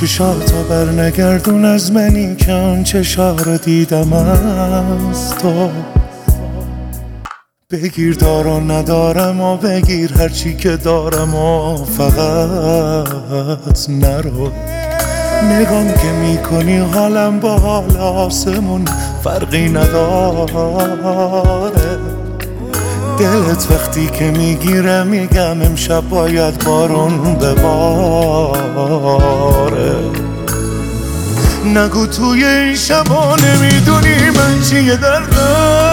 چشاتا بر نگردون از منی که آن چشا رو دیدم از تو. بگیر دارا ندارم و بگیر هرچی که دارم و فقط نرو. نگام که می‌کنی حالم با حال آسمون فرقی نداره. دلت وقتی که می‌گیره میگم امشب باید بارون بباره. نگو توی این شبا نمی‌دونی من چیه دردم.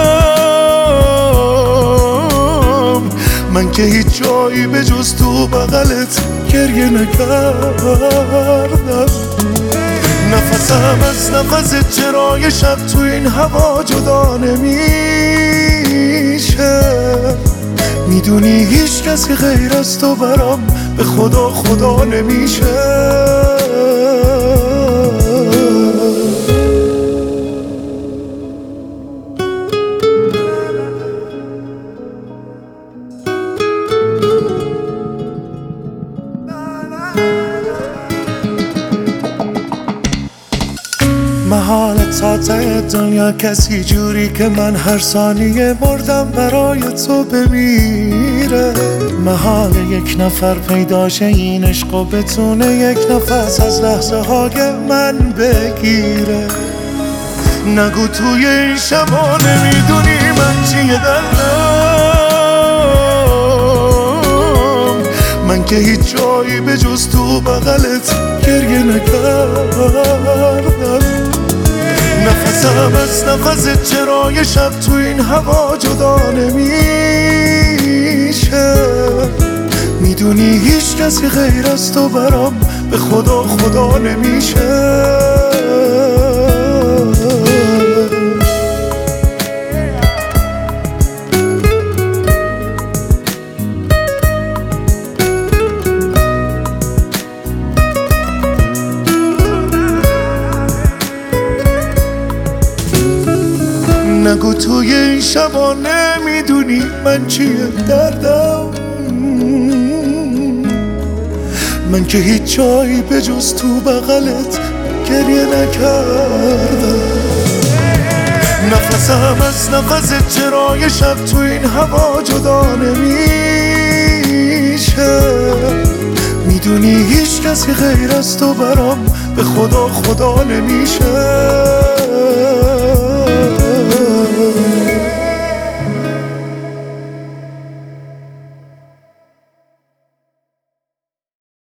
من که هیچ جایی به جز تو بغلت گریه نکردم. نفسم از نفست چرای شب تو این هوا جدا نمیشه. می‌دونی هیچ کسی غیر از تو برام به خدا خدا نمیشه. محالت تا ته دنیا کسی جوری که من هر ثانیه مردم برای تو بمیره. محال یک نفر پیداشه این عشق و بتونه یک نفس از لحظه های من بگیره. نگو توی این شبا نمی‌دونی من چیه دلم. من که هیچ جایی به جز تو بغلت گریه نکردم. نفسم از نفس چرای شب تو این هوا جدا نمیشه. می‌دونی هیچ کسی غیر از تو برام به خدا خدا نمیشه. توی این شبا نمی‌دونی من چیه دردم. من که هیچ جایی به جز تو بغلت گریه نکردم. نفسم از نفس چرای شب تو این هوا جدا نمیشه. می‌دونی هیچ کسی غیر از تو برام به خدا خدا نمیشه.